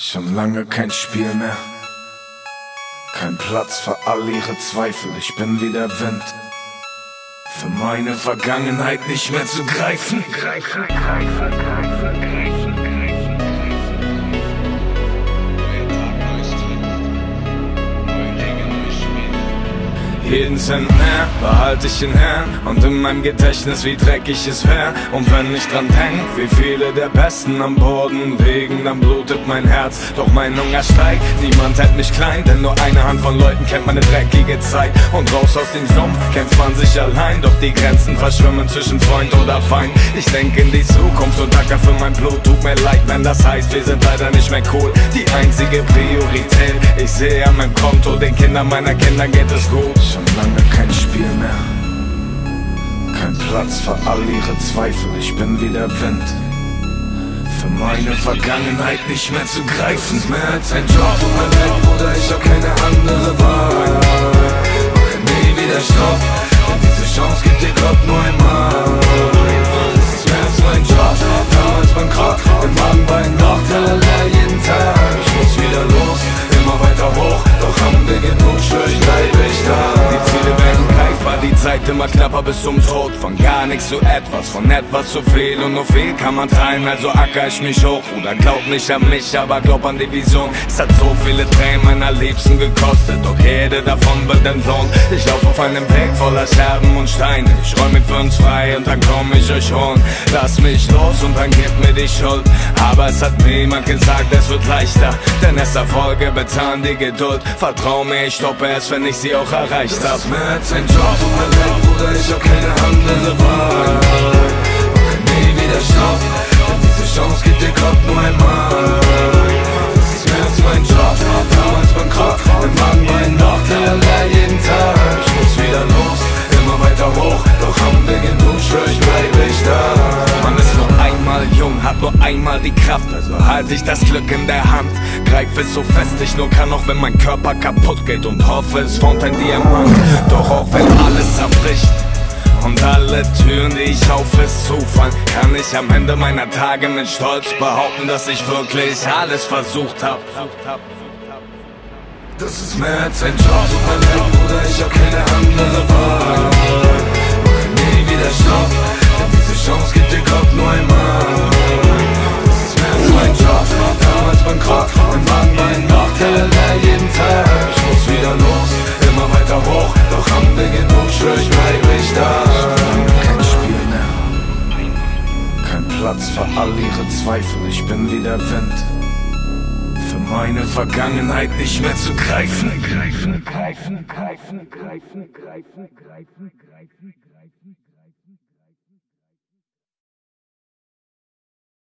Schon lange kein Spiel mehr. Kein Platz für all ihre Zweifel, ich bin wie der Wind. Für meine Vergangenheit nicht mehr zu greifen. Greifen, greifen, greifen, greifen, Jeden Cent mehr behalte ich in Herren und in meinem Gedächtnis, wie dreckig es wär. Und wenn ich dran denk, wie viele der Besten am Boden liegen, dann blutet mein Herz. Doch mein Hunger steigt, niemand hält mich klein, denn nur eine Hand von Leuten kennt meine dreckige Zeit. Und raus aus dem Sumpf kämpft man sich allein, doch die Grenzen verschwimmen zwischen Freund oder Feind. Ich denke in die Zukunft und danke für mein Blut, tut mir leid, wenn das heißt, wir sind leider nicht mehr cool. Die einzige Priorität, ich sehe an meinem Konto, den Kindern meiner Kinder geht es gut. Schon lange kein Spiel mehr. Kein Platz für all ihre Zweifel, ich bin wie der Wind. Für meine Vergangenheit nicht mehr zu greifen. Mehr als ein Job und mein Blick, Bruder, ich hab keine andere Wahl. Mache nie wieder Stopp, denn diese Chance gibt dir Gott nur einmal. Das ist mehr als mein Job, damals bankrott, im Magen bei Nacht, jeden Tag. Ich muss wieder los, immer weiter hoch, doch haben wir genug, Zeit immer knapper bis zum Tod. Von gar nichts zu etwas, von etwas zu viel und nur viel kann man teilen, also acker ich mich hoch. Bruder, glaub nicht an mich, aber glaub an die Vision. Es hat so viele Tränen meiner Liebsten gekostet, doch jede davon wird entlohnt. Ich lauf auf einem Weg voller Scherben und Steine. Ich räum mich für uns frei und dann komm ich euch holen. Lass mich los und dann gib mir die Schuld. Aber es hat niemand gesagt, es wird leichter, denn es Erfolge bezahlen die Geduld. Vertrau mir, ich stoppe es, wenn ich sie auch erreicht hab. Als ein Job und Bruder, ich hab keine andere Wahl. Hat nur einmal die Kraft, also halte ich das Glück in der Hand. Greif es so fest ich nur kann, auch wenn mein Körper kaputt geht und hoffe, es formt ein Diamant. Doch auch wenn alles zerbricht. Und alle Türen, die ich aufriss, zufallen, kann ich am Ende meiner Tage mit Stolz behaupten, dass ich wirklich alles versucht hab. Das ist mehr als ein Job mein Leben, Bruder, ich hab keine andere Wahl. Platz für all ihre Zweifel, ich bin wie der Wind. Für meine Vergangenheit nicht mehr zu greifen. Greifen, greifen, greifen, greifen, greifen, greifen, greifen.